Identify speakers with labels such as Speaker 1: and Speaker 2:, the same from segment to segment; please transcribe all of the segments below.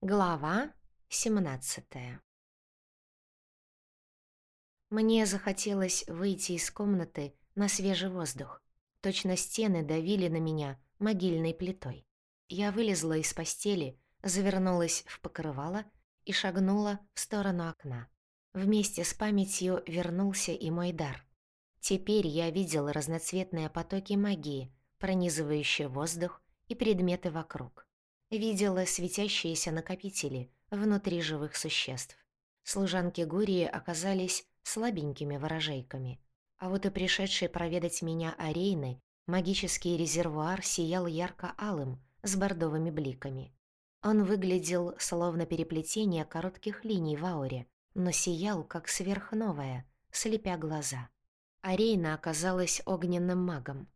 Speaker 1: Глава 17 Мне захотелось выйти из комнаты на свежий воздух. Точно стены давили на меня могильной плитой. Я вылезла из постели, завернулась в покрывало и шагнула в сторону окна. Вместе с памятью вернулся и мой дар. Теперь я видела разноцветные потоки магии, пронизывающие воздух и предметы вокруг видела светящиеся накопители внутри живых существ. Служанки Гурии оказались слабенькими ворожейками. А вот и пришедший проведать меня Арейны магический резервуар сиял ярко-алым, с бордовыми бликами. Он выглядел словно переплетение коротких линий в ауре, но сиял как сверхновая, слепя глаза. Арейна оказалась огненным магом.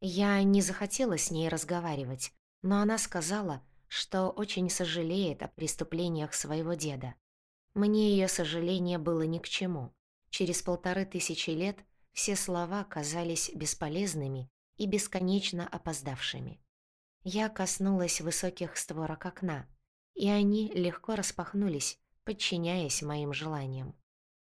Speaker 1: Я не захотела с ней разговаривать, но она сказала, что очень сожалеет о преступлениях своего деда. Мне ее сожаление было ни к чему. Через полторы тысячи лет все слова казались бесполезными и бесконечно опоздавшими. Я коснулась высоких створок окна, и они легко распахнулись, подчиняясь моим желаниям.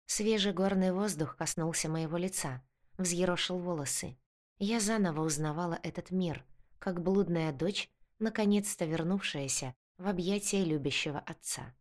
Speaker 1: Свежий горный воздух коснулся моего лица, взъерошил волосы. Я заново узнавала этот мир, как блудная дочь наконец-то вернувшаяся в объятия любящего отца.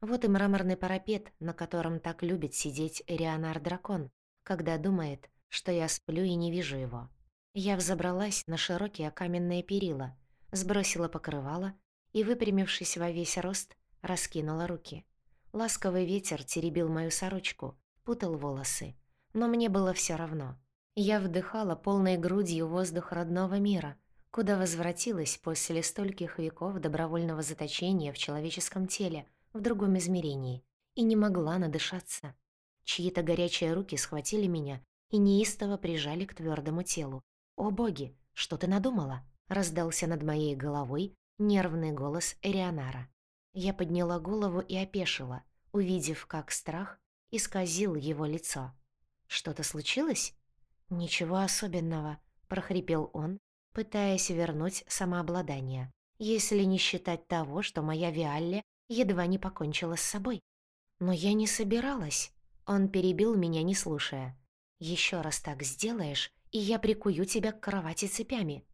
Speaker 1: Вот и мраморный парапет, на котором так любит сидеть Рионар-дракон, когда думает, что я сплю и не вижу его. Я взобралась на широкие каменные перила, сбросила покрывало и, выпрямившись во весь рост, раскинула руки. Ласковый ветер теребил мою сорочку, путал волосы, но мне было все равно. Я вдыхала полной грудью воздух родного мира, куда возвратилась после стольких веков добровольного заточения в человеческом теле, в другом измерении, и не могла надышаться. Чьи-то горячие руки схватили меня и неистово прижали к твердому телу. «О боги, что ты надумала?» — раздался над моей головой нервный голос Эрионара. Я подняла голову и опешила, увидев, как страх исказил его лицо. «Что-то случилось?» «Ничего особенного», — прохрипел он, пытаясь вернуть самообладание, если не считать того, что моя Виалле едва не покончила с собой. Но я не собиралась. Он перебил меня, не слушая. Еще раз так сделаешь, и я прикую тебя к кровати цепями.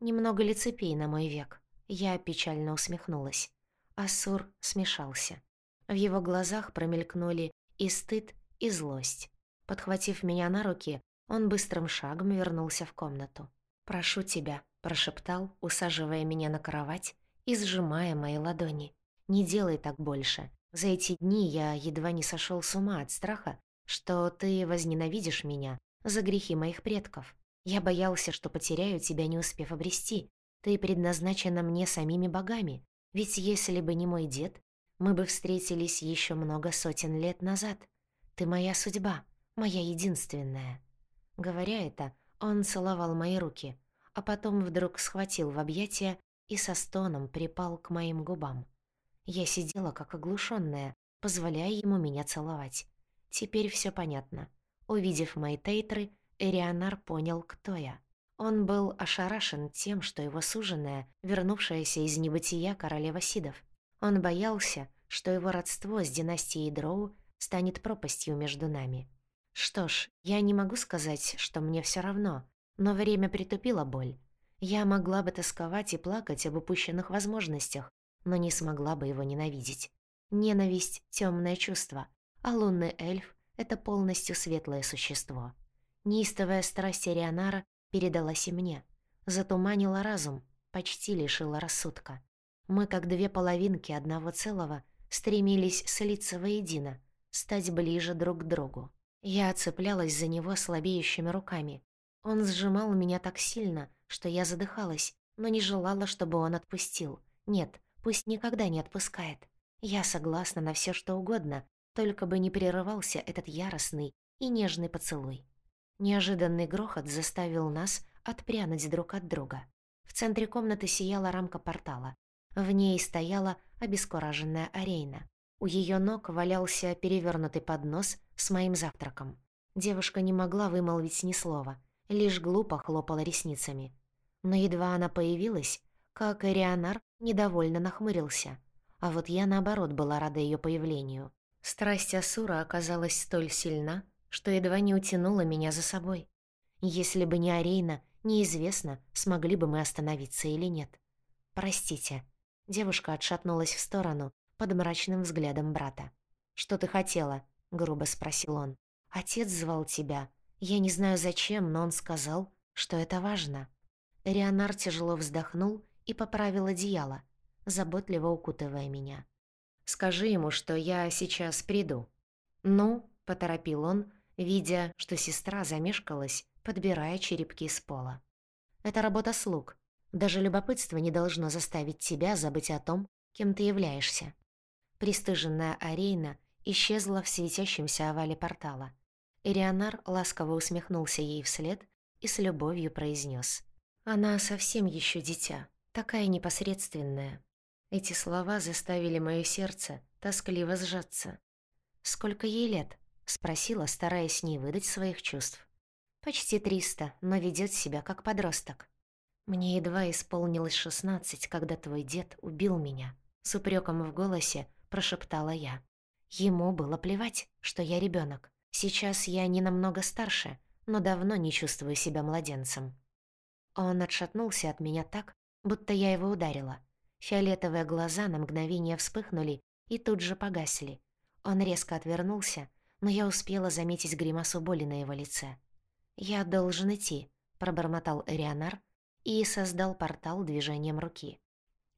Speaker 1: Немного ли цепей на мой век? Я печально усмехнулась. Асур смешался. В его глазах промелькнули и стыд, и злость. Подхватив меня на руки, он быстрым шагом вернулся в комнату. «Прошу тебя», — прошептал, усаживая меня на кровать и сжимая мои ладони. «Не делай так больше. За эти дни я едва не сошел с ума от страха, что ты возненавидишь меня за грехи моих предков. Я боялся, что потеряю тебя, не успев обрести. Ты предназначена мне самими богами. Ведь если бы не мой дед, мы бы встретились еще много сотен лет назад. Ты моя судьба, моя единственная». Говоря это, он целовал мои руки, а потом вдруг схватил в объятия и со стоном припал к моим губам. Я сидела как оглушенная, позволяя ему меня целовать. Теперь все понятно. Увидев мои тейтры, Эрионар понял, кто я. Он был ошарашен тем, что его суженая, вернувшаяся из небытия королева Сидов. Он боялся, что его родство с династией Дроу станет пропастью между нами. Что ж, я не могу сказать, что мне все равно, но время притупило боль. Я могла бы тосковать и плакать об упущенных возможностях, но не смогла бы его ненавидеть. Ненависть — темное чувство, а лунный эльф — это полностью светлое существо. Неистовая страсть Арианара передалась и мне. Затуманила разум, почти лишила рассудка. Мы, как две половинки одного целого, стремились слиться воедино, стать ближе друг к другу. Я цеплялась за него слабеющими руками. Он сжимал меня так сильно, что я задыхалась, но не желала, чтобы он отпустил. Нет, пусть никогда не отпускает. Я согласна на все, что угодно, только бы не прерывался этот яростный и нежный поцелуй. Неожиданный грохот заставил нас отпрянуть друг от друга. В центре комнаты сияла рамка портала. В ней стояла обескураженная Арейна. У ее ног валялся перевернутый поднос с моим завтраком. Девушка не могла вымолвить ни слова, лишь глупо хлопала ресницами. Но едва она появилась, как Эрионар недовольно нахмурился. а вот я, наоборот, была рада ее появлению. Страсть Асура оказалась столь сильна, что едва не утянула меня за собой. Если бы не Арейна, неизвестно, смогли бы мы остановиться или нет. «Простите». Девушка отшатнулась в сторону под мрачным взглядом брата. «Что ты хотела?» — грубо спросил он. «Отец звал тебя. Я не знаю зачем, но он сказал, что это важно». Рионар тяжело вздохнул и поправил одеяло, заботливо укутывая меня. «Скажи ему, что я сейчас приду». «Ну», — поторопил он, видя, что сестра замешкалась, подбирая черепки с пола. «Это работа слуг. Даже любопытство не должно заставить тебя забыть о том, кем ты являешься». Престыженная Арейна исчезла в светящемся овале портала. Ирионар ласково усмехнулся ей вслед и с любовью произнес: «Она совсем еще дитя, такая непосредственная». Эти слова заставили мое сердце тоскливо сжаться. «Сколько ей лет?» — спросила, стараясь не выдать своих чувств. «Почти триста, но ведет себя как подросток. Мне едва исполнилось шестнадцать, когда твой дед убил меня». С упреком в голосе прошептала я. Ему было плевать, что я ребенок. Сейчас я не намного старше, но давно не чувствую себя младенцем. Он отшатнулся от меня так, будто я его ударила. Фиолетовые глаза на мгновение вспыхнули и тут же погасли. Он резко отвернулся, но я успела заметить гримасу боли на его лице. «Я должен идти», — пробормотал Эрианар и создал портал движением руки.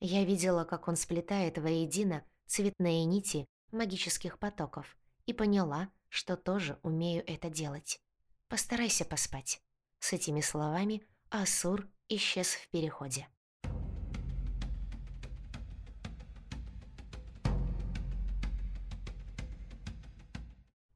Speaker 1: Я видела, как он сплетает воедино цветные нити магических потоков и поняла, что тоже умею это делать. Постарайся поспать. С этими словами Асур исчез в переходе.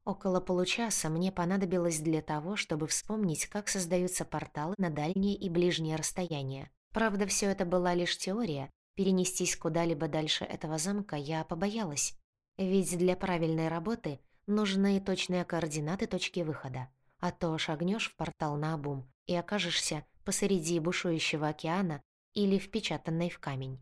Speaker 1: Около получаса мне понадобилось для того, чтобы вспомнить, как создаются порталы на дальние и ближние расстояния. Правда, все это была лишь теория. Перенестись куда-либо дальше этого замка я побоялась. Ведь для правильной работы нужны точные координаты точки выхода. А то шагнешь в портал на обум и окажешься посреди бушующего океана или впечатанной в камень.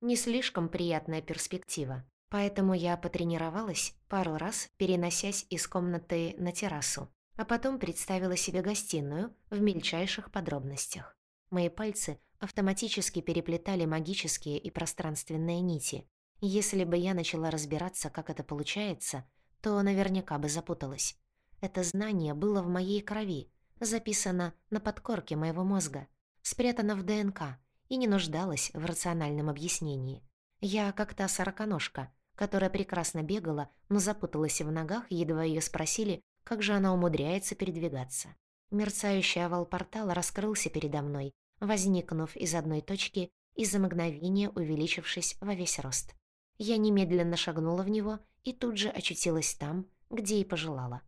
Speaker 1: Не слишком приятная перспектива. Поэтому я потренировалась пару раз, переносясь из комнаты на террасу, а потом представила себе гостиную в мельчайших подробностях. Мои пальцы автоматически переплетали магические и пространственные нити. Если бы я начала разбираться, как это получается, то наверняка бы запуталась. Это знание было в моей крови, записано на подкорке моего мозга, спрятано в ДНК и не нуждалось в рациональном объяснении. Я как та сороконожка, которая прекрасно бегала, но запуталась в ногах, едва ее спросили, как же она умудряется передвигаться. Мерцающий овал портала раскрылся передо мной, возникнув из одной точки и за мгновение увеличившись во весь рост. Я немедленно шагнула в него и тут же очутилась там, где и пожелала.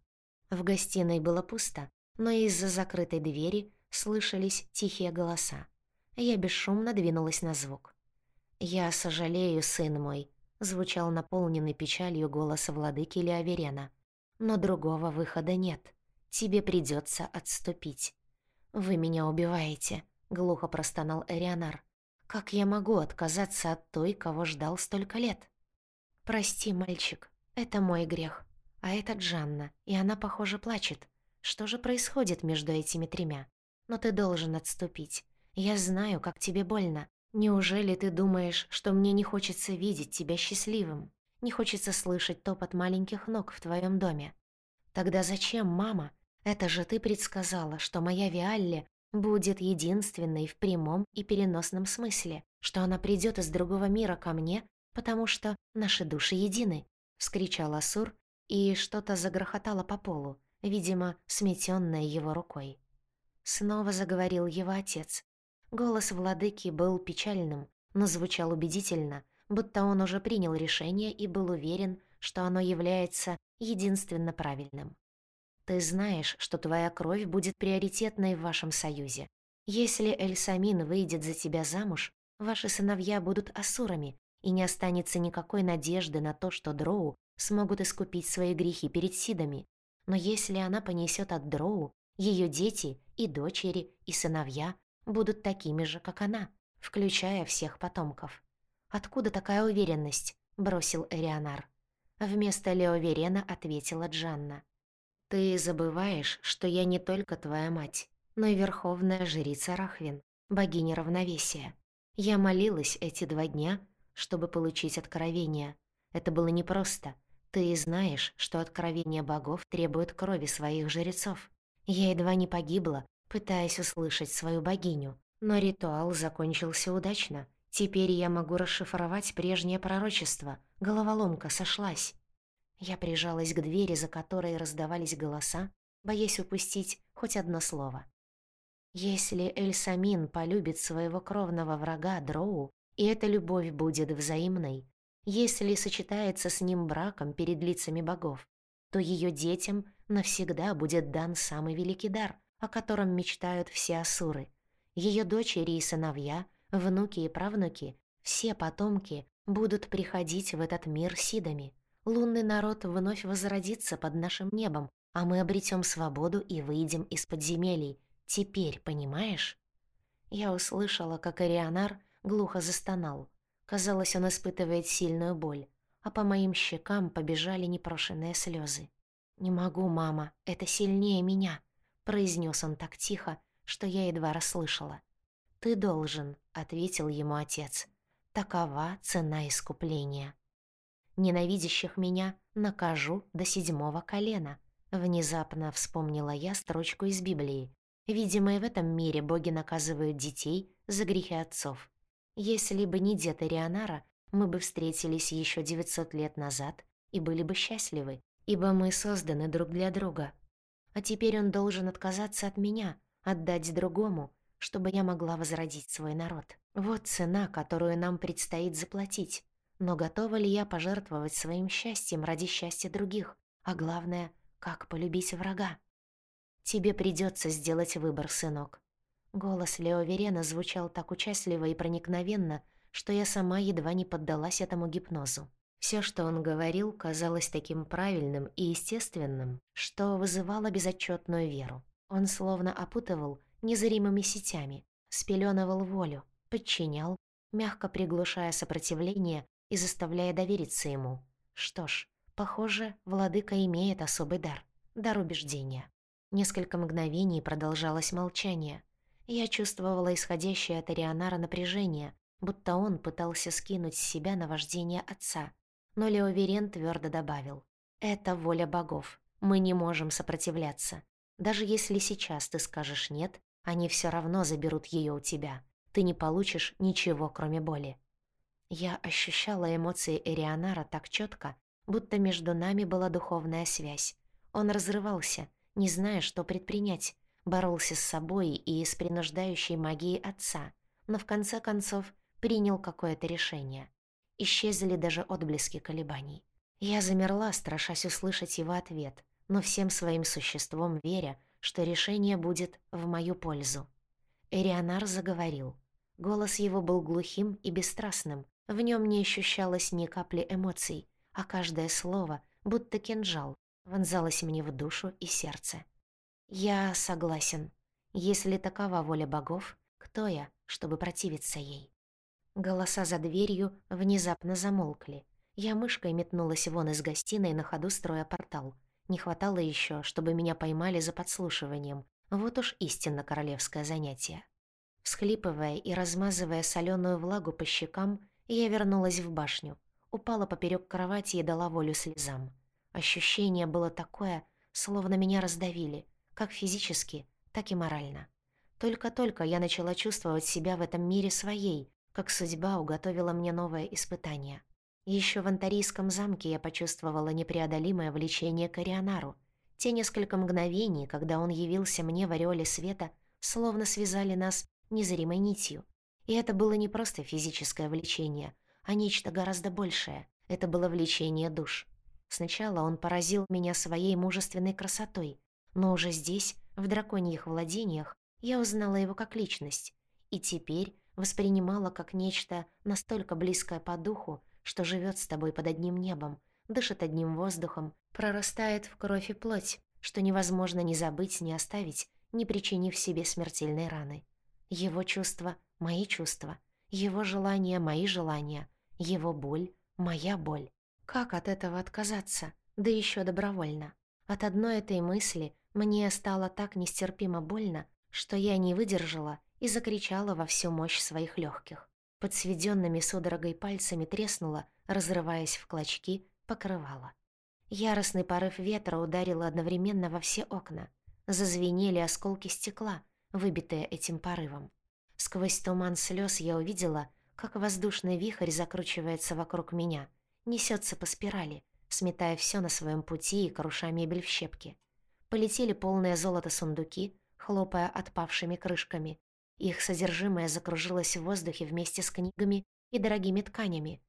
Speaker 1: В гостиной было пусто, но из-за закрытой двери слышались тихие голоса. Я бесшумно двинулась на звук. «Я сожалею, сын мой», звучал наполненный печалью голос владыки Леоверена. «Но другого выхода нет. Тебе придется отступить». «Вы меня убиваете», — глухо простонал Эрионар. «Как я могу отказаться от той, кого ждал столько лет?» «Прости, мальчик, это мой грех. А это Джанна, и она, похоже, плачет. Что же происходит между этими тремя? Но ты должен отступить. Я знаю, как тебе больно. Неужели ты думаешь, что мне не хочется видеть тебя счастливым? Не хочется слышать топот маленьких ног в твоем доме? Тогда зачем, мама? Это же ты предсказала, что моя Виалли будет единственной в прямом и переносном смысле, что она придет из другого мира ко мне, потому что наши души едины, вскричал Асур, и что-то загрохотало по полу, видимо, сметенное его рукой. Снова заговорил его отец, Голос владыки был печальным, но звучал убедительно, будто он уже принял решение и был уверен, что оно является единственно правильным. «Ты знаешь, что твоя кровь будет приоритетной в вашем союзе. Если Эльсамин выйдет за тебя замуж, ваши сыновья будут асурами, и не останется никакой надежды на то, что Дроу смогут искупить свои грехи перед Сидами. Но если она понесет от Дроу, ее дети и дочери, и сыновья будут такими же, как она, включая всех потомков. Откуда такая уверенность? — бросил Эрионар. Вместо Леоверена ответила Джанна. «Ты забываешь, что я не только твоя мать, но и верховная жрица Рахвин, богиня равновесия. Я молилась эти два дня, чтобы получить откровение. Это было непросто. Ты знаешь, что откровение богов требует крови своих жрецов. Я едва не погибла, пытаясь услышать свою богиню, но ритуал закончился удачно. Теперь я могу расшифровать прежнее пророчество. Головоломка сошлась. Я прижалась к двери, за которой раздавались голоса, боясь упустить хоть одно слово. Если Эльсамин полюбит своего кровного врага Дроу, и эта любовь будет взаимной, если сочетается с ним браком перед лицами богов, то ее детям навсегда будет дан самый великий дар, о котором мечтают все асуры. Ее дочери и сыновья, внуки и правнуки, все потомки будут приходить в этот мир сидами. Лунный народ вновь возродится под нашим небом, а мы обретем свободу и выйдем из подземелий. Теперь, понимаешь? Я услышала, как Арианар глухо застонал. Казалось, он испытывает сильную боль, а по моим щекам побежали непрошенные слезы. «Не могу, мама, это сильнее меня», — произнес он так тихо, что я едва расслышала. «Ты должен», — ответил ему отец. «Такова цена искупления». «Ненавидящих меня накажу до седьмого колена», — внезапно вспомнила я строчку из Библии. Видимо, и в этом мире боги наказывают детей за грехи отцов. Если бы не дед Рионара, мы бы встретились еще 900 лет назад и были бы счастливы, ибо мы созданы друг для друга. А теперь он должен отказаться от меня, отдать другому, чтобы я могла возродить свой народ. Вот цена, которую нам предстоит заплатить. Но готова ли я пожертвовать своим счастьем ради счастья других? А главное, как полюбить врага? Тебе придется сделать выбор, сынок. Голос Лео Верена звучал так участливо и проникновенно, что я сама едва не поддалась этому гипнозу. Все, что он говорил, казалось таким правильным и естественным, что вызывало безотчетную веру. Он словно опутывал незримыми сетями, спеленывал волю, подчинял, мягко приглушая сопротивление и заставляя довериться ему. Что ж, похоже, владыка имеет особый дар — дар убеждения. Несколько мгновений продолжалось молчание, я чувствовала исходящее от Арианара напряжение, будто он пытался скинуть с себя наваждение отца. Но Леоверен твердо добавил. «Это воля богов. Мы не можем сопротивляться. Даже если сейчас ты скажешь «нет», они все равно заберут ее у тебя. Ты не получишь ничего, кроме боли». Я ощущала эмоции Эрианара так четко, будто между нами была духовная связь. Он разрывался, не зная, что предпринять, боролся с собой и с принуждающей магией отца, но в конце концов принял какое-то решение. Исчезли даже отблески колебаний. Я замерла, страшась услышать его ответ, но всем своим существом веря, что решение будет в мою пользу. Эрионар заговорил. Голос его был глухим и бесстрастным, в нем не ощущалось ни капли эмоций, а каждое слово, будто кинжал, вонзалось мне в душу и сердце. «Я согласен. Если такова воля богов, кто я, чтобы противиться ей?» Голоса за дверью внезапно замолкли. Я мышкой метнулась вон из гостиной на ходу строя портал. Не хватало еще, чтобы меня поймали за подслушиванием. Вот уж истинно королевское занятие. Всхлипывая и размазывая соленую влагу по щекам, я вернулась в башню. Упала поперек кровати и дала волю слезам. Ощущение было такое, словно меня раздавили — как физически, так и морально. Только-только я начала чувствовать себя в этом мире своей, как судьба уготовила мне новое испытание. Еще в Антарийском замке я почувствовала непреодолимое влечение к Арианару. Те несколько мгновений, когда он явился мне в ореоле света, словно связали нас незримой нитью. И это было не просто физическое влечение, а нечто гораздо большее. Это было влечение душ. Сначала он поразил меня своей мужественной красотой, но уже здесь, в драконьих владениях, я узнала его как личность, и теперь воспринимала как нечто настолько близкое по духу, что живет с тобой под одним небом, дышит одним воздухом, прорастает в кровь и плоть, что невозможно ни забыть, ни оставить, не причинив себе смертельной раны. Его чувства — мои чувства, его желания — мои желания, его боль Моя боль. Как от этого отказаться? Да еще добровольно. От одной этой мысли мне стало так нестерпимо больно, что я не выдержала и закричала во всю мощь своих легких. Под сведенными судорогой пальцами треснула, разрываясь в клочки, покрывала. Яростный порыв ветра ударил одновременно во все окна. Зазвенели осколки стекла, выбитые этим порывом. Сквозь туман слез я увидела, как воздушный вихрь закручивается вокруг меня, несется по спирали, сметая все на своем пути и круша мебель в щепки. Полетели полные золота сундуки, хлопая отпавшими крышками. Их содержимое закружилось в воздухе вместе с книгами и дорогими тканями.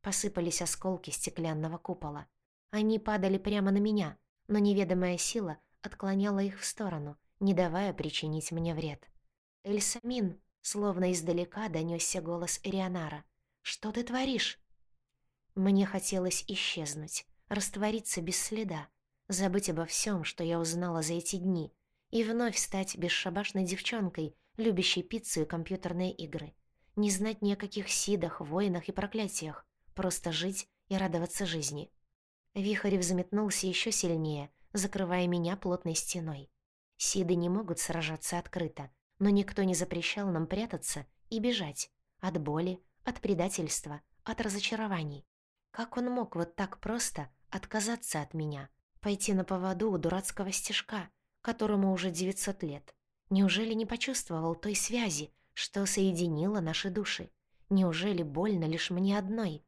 Speaker 1: Посыпались осколки стеклянного купола. Они падали прямо на меня, но неведомая сила отклоняла их в сторону, не давая причинить мне вред. «Эльсамин!» Словно издалека донёсся голос Эрионара. «Что ты творишь?» Мне хотелось исчезнуть, раствориться без следа, забыть обо всем, что я узнала за эти дни, и вновь стать бесшабашной девчонкой, любящей пиццу и компьютерные игры. Не знать ни о каких сидах, войнах и проклятиях, просто жить и радоваться жизни. Вихарь взметнулся еще сильнее, закрывая меня плотной стеной. Сиды не могут сражаться открыто, но никто не запрещал нам прятаться и бежать от боли, от предательства, от разочарований. Как он мог вот так просто отказаться от меня, пойти на поводу у дурацкого стежка, которому уже 900 лет? Неужели не почувствовал той связи, что соединила наши души? Неужели больно лишь мне одной?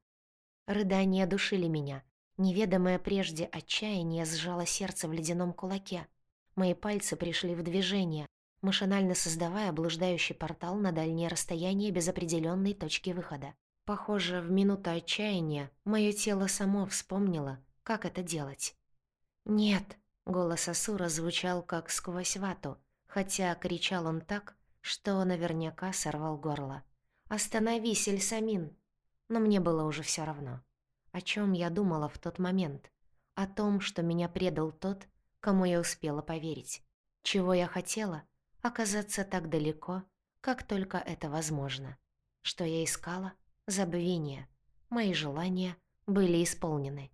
Speaker 1: Рыдания душили меня. Неведомое прежде отчаяние сжало сердце в ледяном кулаке. Мои пальцы пришли в движение, машинально создавая блуждающий портал на дальнее расстояние без определенной точки выхода. Похоже, в минуту отчаяния мое тело само вспомнило, как это делать. «Нет!» — голос Асура звучал как сквозь вату, хотя кричал он так, что наверняка сорвал горло. «Остановись, Эльсамин!» Но мне было уже все равно. О чем я думала в тот момент? О том, что меня предал тот, кому я успела поверить. Чего я хотела — оказаться так далеко, как только это возможно. Что я искала? Забвение. Мои желания были исполнены.